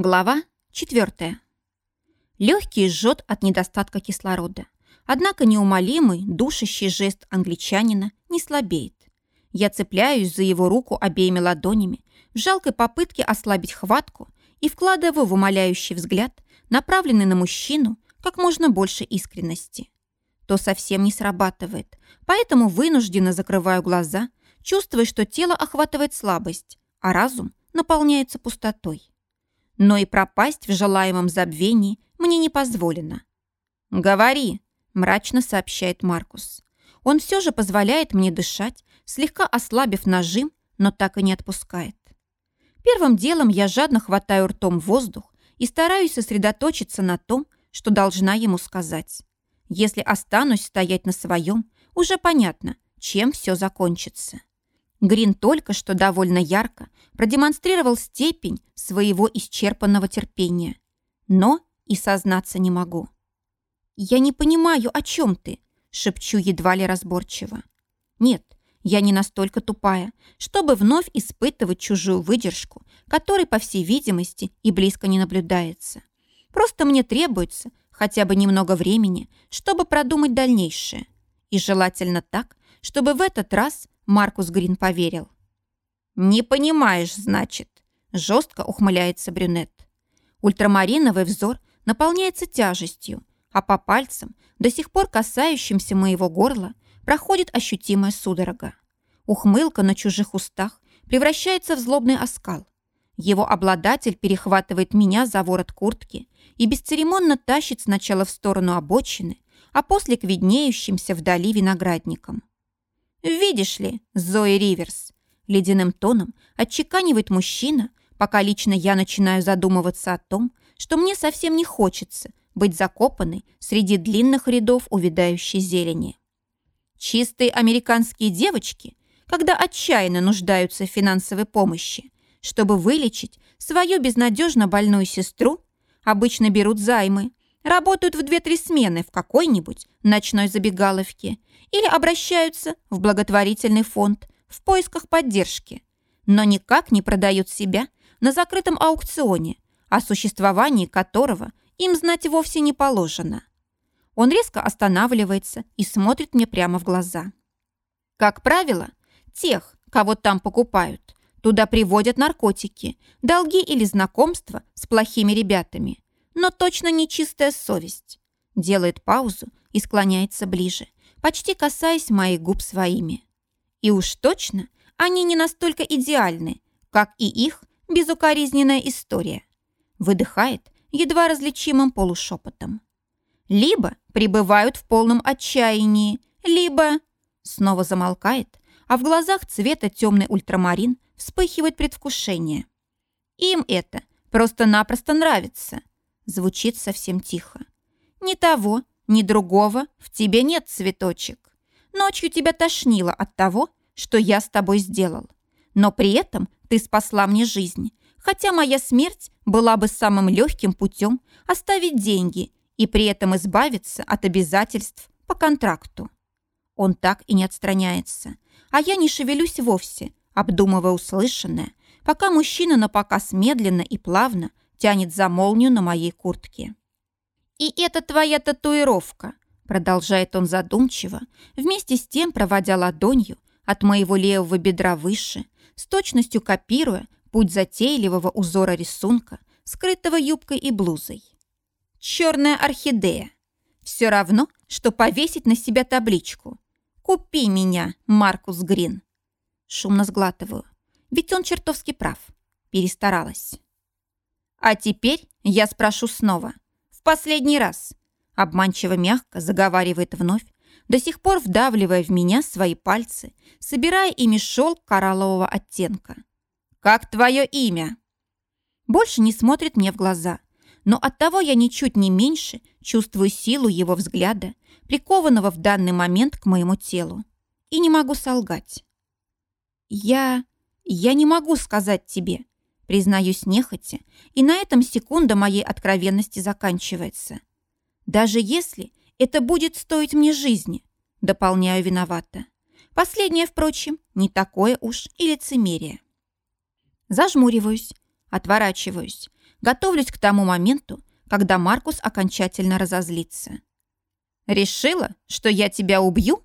Глава 4. Легкий жжет от недостатка кислорода. Однако неумолимый, душащий жест англичанина не слабеет. Я цепляюсь за его руку обеими ладонями в жалкой попытке ослабить хватку и вкладываю в умоляющий взгляд, направленный на мужчину, как можно больше искренности. То совсем не срабатывает, поэтому вынужденно закрываю глаза, чувствуя, что тело охватывает слабость, а разум наполняется пустотой но и пропасть в желаемом забвении мне не позволено. «Говори», – мрачно сообщает Маркус. Он все же позволяет мне дышать, слегка ослабив нажим, но так и не отпускает. Первым делом я жадно хватаю ртом воздух и стараюсь сосредоточиться на том, что должна ему сказать. Если останусь стоять на своем, уже понятно, чем все закончится. Грин только что довольно ярко продемонстрировал степень своего исчерпанного терпения. Но и сознаться не могу. «Я не понимаю, о чем ты», — шепчу едва ли разборчиво. «Нет, я не настолько тупая, чтобы вновь испытывать чужую выдержку, которой, по всей видимости, и близко не наблюдается. Просто мне требуется хотя бы немного времени, чтобы продумать дальнейшее. И желательно так, чтобы в этот раз Маркус Грин поверил. «Не понимаешь, значит», – жестко ухмыляется брюнет. Ультрамариновый взор наполняется тяжестью, а по пальцам, до сих пор касающимся моего горла, проходит ощутимая судорога. Ухмылка на чужих устах превращается в злобный оскал. Его обладатель перехватывает меня за ворот куртки и бесцеремонно тащит сначала в сторону обочины, а после к виднеющимся вдали виноградникам. «Видишь ли, Зои Риверс», — ледяным тоном отчеканивает мужчина, пока лично я начинаю задумываться о том, что мне совсем не хочется быть закопанной среди длинных рядов увядающей зелени. Чистые американские девочки, когда отчаянно нуждаются в финансовой помощи, чтобы вылечить свою безнадежно больную сестру, обычно берут займы, работают в две-три смены в какой-нибудь ночной забегаловке или обращаются в благотворительный фонд в поисках поддержки, но никак не продают себя на закрытом аукционе, о существовании которого им знать вовсе не положено. Он резко останавливается и смотрит мне прямо в глаза. Как правило, тех, кого там покупают, туда приводят наркотики, долги или знакомства с плохими ребятами, но точно не чистая совесть. Делает паузу и склоняется ближе, почти касаясь моих губ своими. И уж точно они не настолько идеальны, как и их безукоризненная история. Выдыхает едва различимым полушепотом. Либо пребывают в полном отчаянии, либо... Снова замолкает, а в глазах цвета темный ультрамарин вспыхивает предвкушение. Им это просто-напросто нравится. Звучит совсем тихо. Ни того, ни другого в тебе нет, цветочек. Ночью тебя тошнило от того, что я с тобой сделал. Но при этом ты спасла мне жизнь, хотя моя смерть была бы самым легким путем оставить деньги и при этом избавиться от обязательств по контракту. Он так и не отстраняется, а я не шевелюсь вовсе, обдумывая услышанное, пока мужчина напоказ медленно и плавно тянет за молнию на моей куртке. «И это твоя татуировка», продолжает он задумчиво, вместе с тем проводя ладонью от моего левого бедра выше, с точностью копируя путь затейливого узора рисунка, скрытого юбкой и блузой. Черная орхидея. Все равно, что повесить на себя табличку. «Купи меня, Маркус Грин». Шумно сглатываю. Ведь он чертовски прав. Перестаралась. А теперь я спрошу снова – последний раз!» Обманчиво мягко заговаривает вновь, до сих пор вдавливая в меня свои пальцы, собирая ими шелк кораллового оттенка. «Как твое имя?» Больше не смотрит мне в глаза, но оттого я ничуть не меньше чувствую силу его взгляда, прикованного в данный момент к моему телу. И не могу солгать. «Я... я не могу сказать тебе», Признаюсь нехотя, и на этом секунда моей откровенности заканчивается. Даже если это будет стоить мне жизни, дополняю виновата. Последнее, впрочем, не такое уж и лицемерие. Зажмуриваюсь, отворачиваюсь, Готовлюсь к тому моменту, когда Маркус окончательно разозлится. «Решила, что я тебя убью?»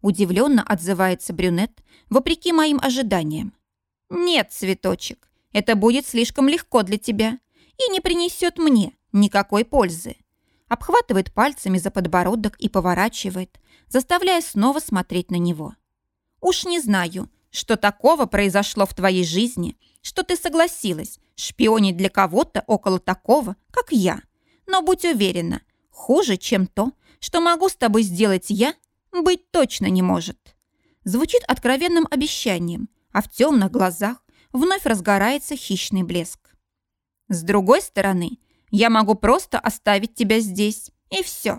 Удивленно отзывается брюнет, вопреки моим ожиданиям. «Нет, цветочек, это будет слишком легко для тебя и не принесет мне никакой пользы». Обхватывает пальцами за подбородок и поворачивает, заставляя снова смотреть на него. «Уж не знаю, что такого произошло в твоей жизни, что ты согласилась шпионить для кого-то около такого, как я. Но будь уверена, хуже, чем то, что могу с тобой сделать я, быть точно не может. Звучит откровенным обещанием, а в темных глазах вновь разгорается хищный блеск. С другой стороны, я могу просто оставить тебя здесь, и все.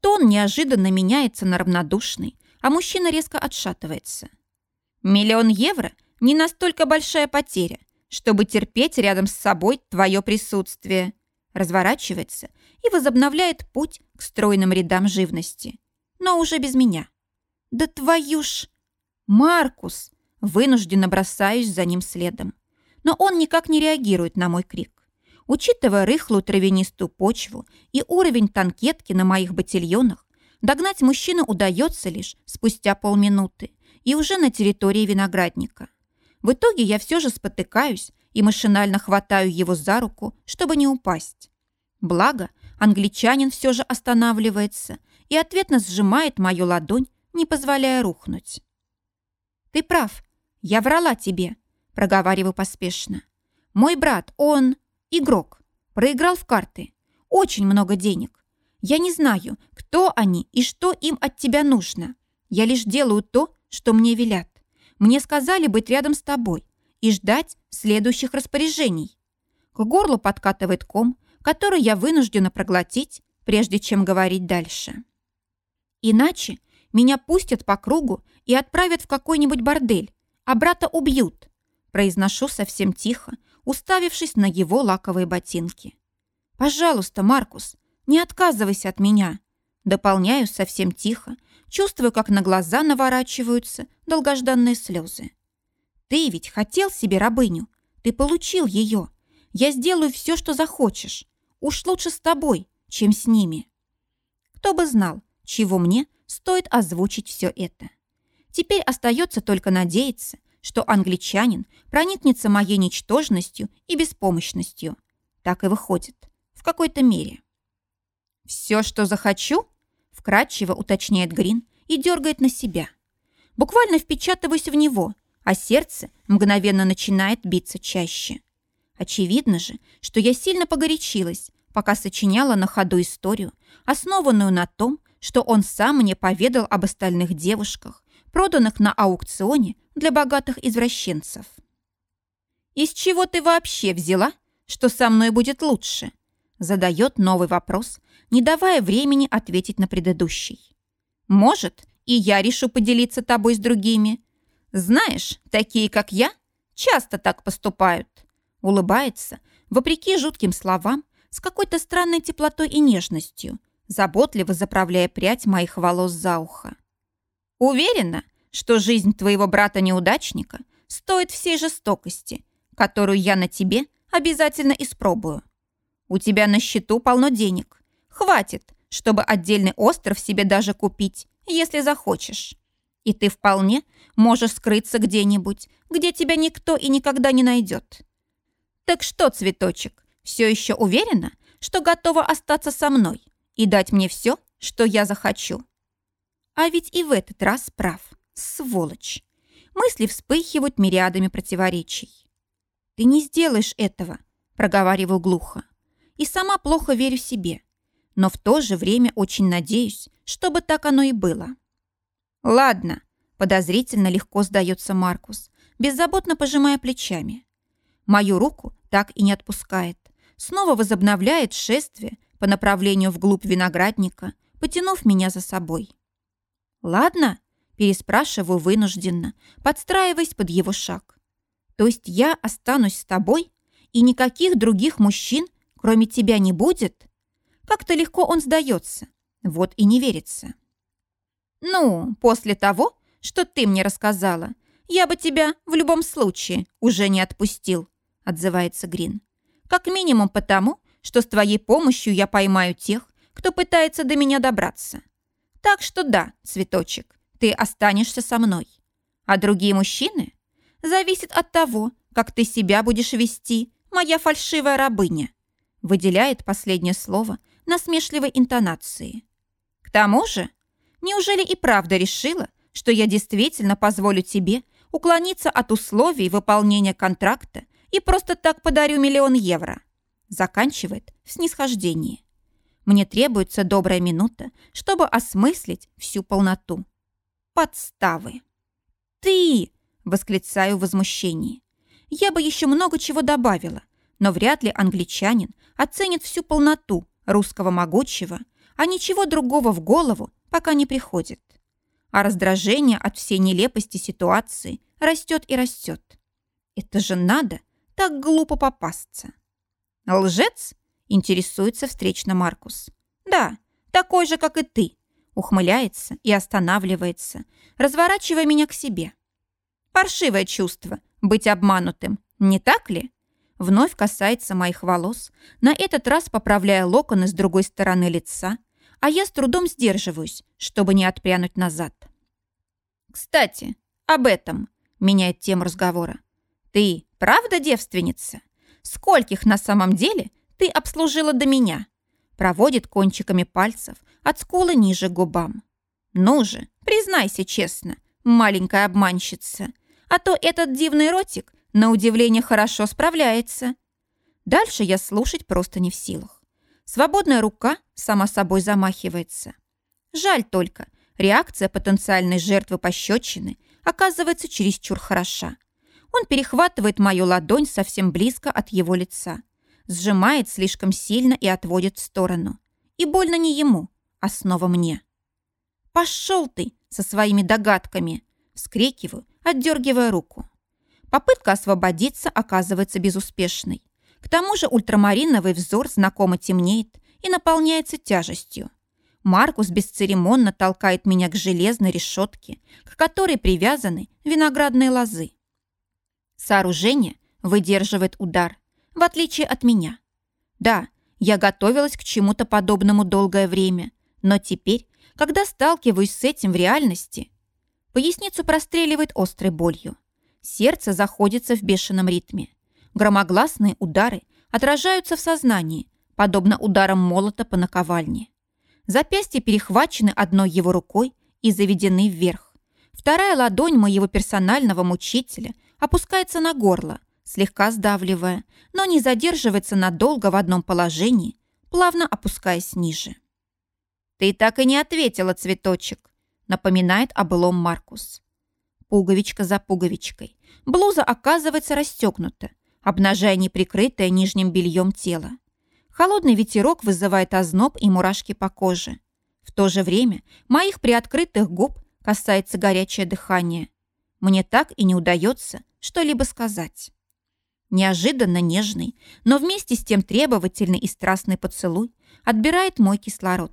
Тон неожиданно меняется на равнодушный, а мужчина резко отшатывается. Миллион евро – не настолько большая потеря, чтобы терпеть рядом с собой твое присутствие. Разворачивается и возобновляет путь к стройным рядам живности но уже без меня. Да твою ж... Маркус! Вынужденно бросаюсь за ним следом. Но он никак не реагирует на мой крик. Учитывая рыхлую травянистую почву и уровень танкетки на моих ботильонах, догнать мужчину удается лишь спустя полминуты и уже на территории виноградника. В итоге я все же спотыкаюсь и машинально хватаю его за руку, чтобы не упасть. Благо, англичанин все же останавливается и ответно сжимает мою ладонь, не позволяя рухнуть. «Ты прав, я врала тебе», — проговариваю поспешно. «Мой брат, он игрок, проиграл в карты. Очень много денег. Я не знаю, кто они и что им от тебя нужно. Я лишь делаю то, что мне велят. Мне сказали быть рядом с тобой и ждать следующих распоряжений». К горлу подкатывает ком, который я вынуждена проглотить, прежде чем говорить дальше. Иначе меня пустят по кругу и отправят в какой-нибудь бордель, а брата убьют. Произношу совсем тихо, уставившись на его лаковые ботинки. «Пожалуйста, Маркус, не отказывайся от меня». Дополняю совсем тихо, чувствую, как на глаза наворачиваются долгожданные слезы. «Ты ведь хотел себе рабыню. Ты получил ее. Я сделаю все, что захочешь. Уж лучше с тобой, чем с ними». Кто бы знал, чего мне стоит озвучить все это. Теперь остается только надеяться, что англичанин проникнется моей ничтожностью и беспомощностью. Так и выходит, в какой-то мере. «Все, что захочу?» – вкратчиво уточняет Грин и дергает на себя. Буквально впечатываюсь в него, а сердце мгновенно начинает биться чаще. Очевидно же, что я сильно погорячилась, пока сочиняла на ходу историю, основанную на том, что он сам мне поведал об остальных девушках, проданных на аукционе для богатых извращенцев. «Из чего ты вообще взяла, что со мной будет лучше?» задает новый вопрос, не давая времени ответить на предыдущий. «Может, и я решу поделиться тобой с другими. Знаешь, такие, как я, часто так поступают». Улыбается, вопреки жутким словам, с какой-то странной теплотой и нежностью, заботливо заправляя прядь моих волос за ухо. «Уверена, что жизнь твоего брата-неудачника стоит всей жестокости, которую я на тебе обязательно испробую. У тебя на счету полно денег. Хватит, чтобы отдельный остров себе даже купить, если захочешь. И ты вполне можешь скрыться где-нибудь, где тебя никто и никогда не найдет. Так что, цветочек, все еще уверена, что готова остаться со мной и дать мне все, что я захочу. А ведь и в этот раз прав. Сволочь. Мысли вспыхивают мириадами противоречий. «Ты не сделаешь этого», — проговариваю глухо. И сама плохо верю себе. Но в то же время очень надеюсь, чтобы так оно и было. «Ладно», — подозрительно легко сдается Маркус, беззаботно пожимая плечами. Мою руку так и не отпускает. Снова возобновляет шествие по направлению вглубь виноградника, потянув меня за собой. «Ладно», – переспрашиваю вынужденно, подстраиваясь под его шаг. «То есть я останусь с тобой, и никаких других мужчин, кроме тебя, не будет?» Как-то легко он сдается, вот и не верится. «Ну, после того, что ты мне рассказала, я бы тебя в любом случае уже не отпустил», отзывается Грин. Как минимум потому, что с твоей помощью я поймаю тех, кто пытается до меня добраться. Так что да, цветочек, ты останешься со мной. А другие мужчины? Зависит от того, как ты себя будешь вести, моя фальшивая рабыня. Выделяет последнее слово насмешливой интонации. К тому же, неужели и правда решила, что я действительно позволю тебе уклониться от условий выполнения контракта и просто так подарю миллион евро? Заканчивает в снисхождении. Мне требуется добрая минута, чтобы осмыслить всю полноту. Подставы. «Ты!» – восклицаю в возмущении. Я бы еще много чего добавила, но вряд ли англичанин оценит всю полноту русского могучего, а ничего другого в голову пока не приходит. А раздражение от всей нелепости ситуации растет и растет. Это же надо так глупо попасться. Лжец? Интересуется встречно Маркус. Да, такой же, как и ты. Ухмыляется и останавливается, разворачивая меня к себе. Паршивое чувство быть обманутым, не так ли? Вновь касается моих волос, на этот раз поправляя локоны с другой стороны лица, а я с трудом сдерживаюсь, чтобы не отпрянуть назад. «Кстати, об этом», — меняет тему разговора. «Ты правда девственница? Скольких на самом деле ты обслужила до меня?» Проводит кончиками пальцев от скулы ниже губам. «Ну же, признайся честно, маленькая обманщица, а то этот дивный ротик на удивление хорошо справляется. Дальше я слушать просто не в силах. Свободная рука сама собой замахивается. Жаль только, реакция потенциальной жертвы пощечины оказывается чересчур хороша. Он перехватывает мою ладонь совсем близко от его лица, сжимает слишком сильно и отводит в сторону. И больно не ему, а снова мне. «Пошел ты со своими догадками!» Вскрикиваю, отдергивая руку. Попытка освободиться оказывается безуспешной. К тому же ультрамариновый взор знакомо темнеет и наполняется тяжестью. Маркус бесцеремонно толкает меня к железной решетке, к которой привязаны виноградные лозы. Сооружение выдерживает удар, в отличие от меня. Да, я готовилась к чему-то подобному долгое время, но теперь, когда сталкиваюсь с этим в реальности, Поясницу простреливает острой болью. Сердце заходится в бешеном ритме. Громогласные удары отражаются в сознании, подобно ударам молота по наковальне. Запястья перехвачены одной его рукой и заведены вверх. Вторая ладонь моего персонального мучителя опускается на горло, слегка сдавливая, но не задерживается надолго в одном положении, плавно опускаясь ниже. «Ты так и не ответила, цветочек», напоминает о Маркус. Пуговичка за пуговичкой. Блуза оказывается расстегнута, обнажая неприкрытое нижним бельем тело. Холодный ветерок вызывает озноб и мурашки по коже. В то же время моих приоткрытых губ касается горячее дыхание. Мне так и не удается что-либо сказать. Неожиданно нежный, но вместе с тем требовательный и страстный поцелуй отбирает мой кислород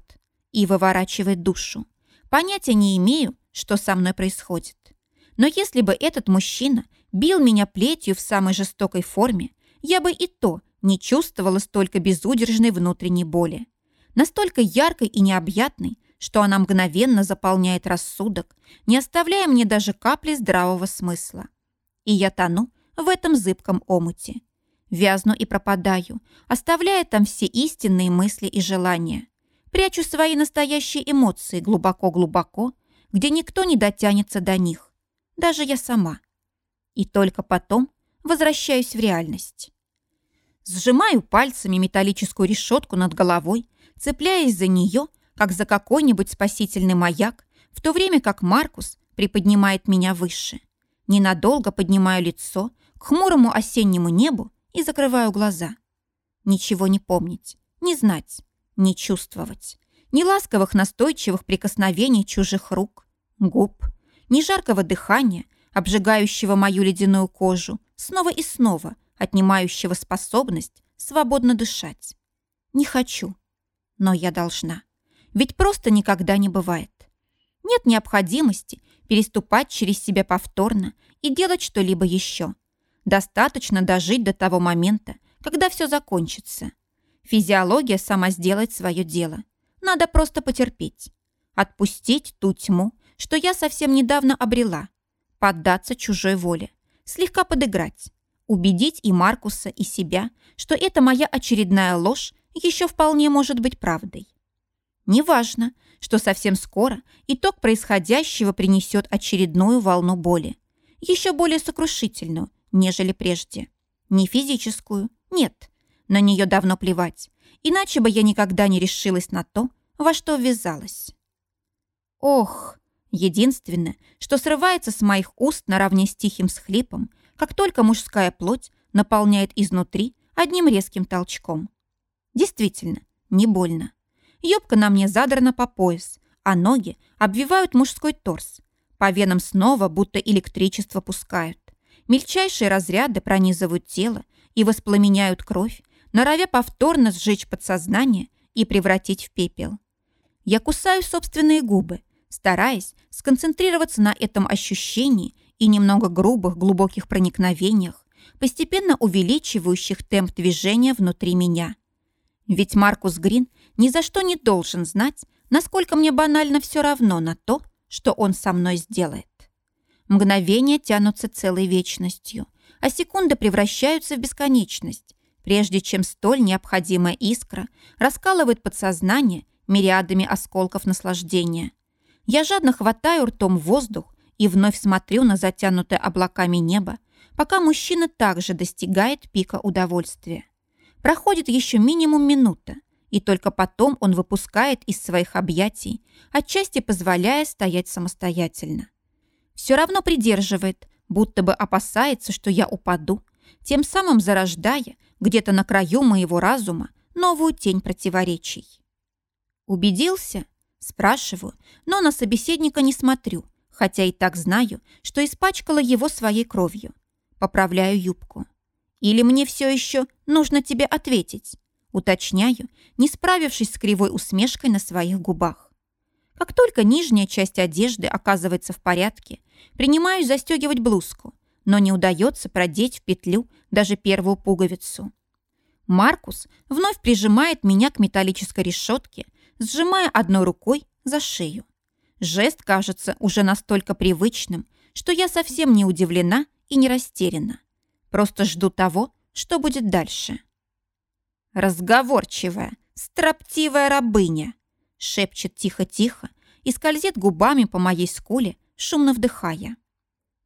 и выворачивает душу. Понятия не имею, что со мной происходит. Но если бы этот мужчина бил меня плетью в самой жестокой форме, я бы и то не чувствовала столько безудержной внутренней боли. Настолько яркой и необъятной, что она мгновенно заполняет рассудок, не оставляя мне даже капли здравого смысла. И я тону в этом зыбком омуте. Вязну и пропадаю, оставляя там все истинные мысли и желания. Прячу свои настоящие эмоции глубоко-глубоко, где никто не дотянется до них, даже я сама. И только потом возвращаюсь в реальность. Сжимаю пальцами металлическую решетку над головой, цепляясь за нее, как за какой-нибудь спасительный маяк, в то время как Маркус приподнимает меня выше. Ненадолго поднимаю лицо к хмурому осеннему небу и закрываю глаза. Ничего не помнить, не знать, не чувствовать. Ни ласковых настойчивых прикосновений чужих рук, губ, ни жаркого дыхания, обжигающего мою ледяную кожу, снова и снова отнимающего способность свободно дышать. Не хочу, но я должна. Ведь просто никогда не бывает. Нет необходимости переступать через себя повторно и делать что-либо еще. Достаточно дожить до того момента, когда все закончится. Физиология сама сделает свое дело. Надо просто потерпеть. Отпустить ту тьму, что я совсем недавно обрела. Поддаться чужой воле. Слегка подыграть. Убедить и Маркуса, и себя, что это моя очередная ложь еще вполне может быть правдой. Неважно, что совсем скоро итог происходящего принесет очередную волну боли. Еще более сокрушительную, нежели прежде. Не физическую, нет. На нее давно плевать. Иначе бы я никогда не решилась на то, во что ввязалась. Ох, единственное, что срывается с моих уст наравне с тихим схлипом, как только мужская плоть наполняет изнутри одним резким толчком. Действительно, не больно. Юбка на мне задрана по пояс, а ноги обвивают мужской торс. По венам снова будто электричество пускают. Мельчайшие разряды пронизывают тело и воспламеняют кровь, норовя повторно сжечь подсознание и превратить в пепел. Я кусаю собственные губы, стараясь сконцентрироваться на этом ощущении и немного грубых глубоких проникновениях, постепенно увеличивающих темп движения внутри меня. Ведь Маркус Грин ни за что не должен знать, насколько мне банально все равно на то, что он со мной сделает. Мгновения тянутся целой вечностью, а секунды превращаются в бесконечность, прежде чем столь необходимая искра раскалывает подсознание мириадами осколков наслаждения. Я жадно хватаю ртом воздух и вновь смотрю на затянутое облаками небо, пока мужчина также достигает пика удовольствия. Проходит еще минимум минута, и только потом он выпускает из своих объятий, отчасти позволяя стоять самостоятельно. Все равно придерживает, будто бы опасается, что я упаду, тем самым зарождая где-то на краю моего разума новую тень противоречий. «Убедился?» – спрашиваю, но на собеседника не смотрю, хотя и так знаю, что испачкала его своей кровью. Поправляю юбку. «Или мне все еще нужно тебе ответить?» Уточняю, не справившись с кривой усмешкой на своих губах. Как только нижняя часть одежды оказывается в порядке, принимаюсь застегивать блузку, но не удается продеть в петлю даже первую пуговицу. Маркус вновь прижимает меня к металлической решетке, сжимая одной рукой за шею. Жест кажется уже настолько привычным, что я совсем не удивлена и не растеряна. Просто жду того, что будет дальше. «Разговорчивая, строптивая рабыня!» шепчет тихо-тихо и скользит губами по моей скуле, шумно вдыхая.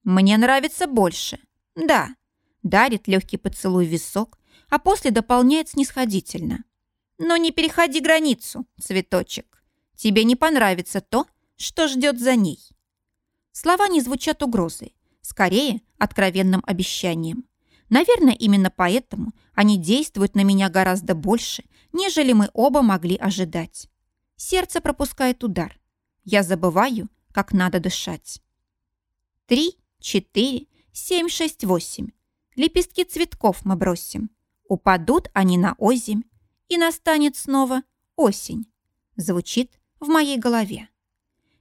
«Мне нравится больше. Да». Дарит легкий поцелуй в висок, а после дополняет снисходительно. «Но не переходи границу, цветочек. Тебе не понравится то, что ждет за ней». Слова не звучат угрозой, скорее откровенным обещанием. Наверное, именно поэтому они действуют на меня гораздо больше, нежели мы оба могли ожидать. Сердце пропускает удар. Я забываю, как надо дышать. Три, четыре, семь, шесть, восемь. Лепестки цветков мы бросим. Упадут они на озимь, и настанет снова осень. Звучит в моей голове.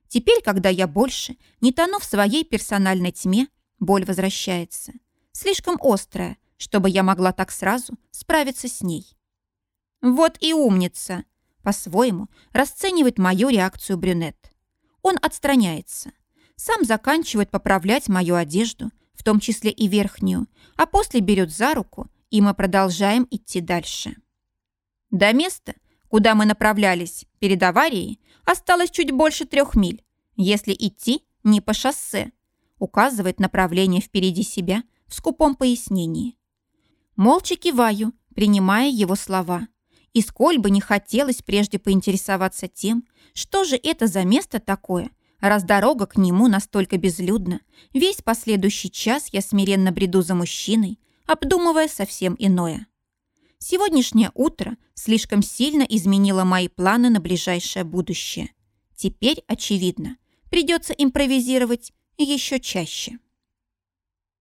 Теперь, когда я больше не тону в своей персональной тьме, боль возвращается слишком острая, чтобы я могла так сразу справиться с ней. Вот и умница. По-своему расценивает мою реакцию брюнет. Он отстраняется. Сам заканчивает поправлять мою одежду, в том числе и верхнюю, а после берет за руку, и мы продолжаем идти дальше. До места, куда мы направлялись перед аварией, осталось чуть больше трех миль, если идти не по шоссе. Указывает направление впереди себя в скупом пояснении. Молча киваю, принимая его слова. И сколь бы не хотелось прежде поинтересоваться тем, что же это за место такое, раз дорога к нему настолько безлюдна, весь последующий час я смиренно бреду за мужчиной, обдумывая совсем иное. Сегодняшнее утро слишком сильно изменило мои планы на ближайшее будущее. Теперь, очевидно, придется импровизировать еще чаще.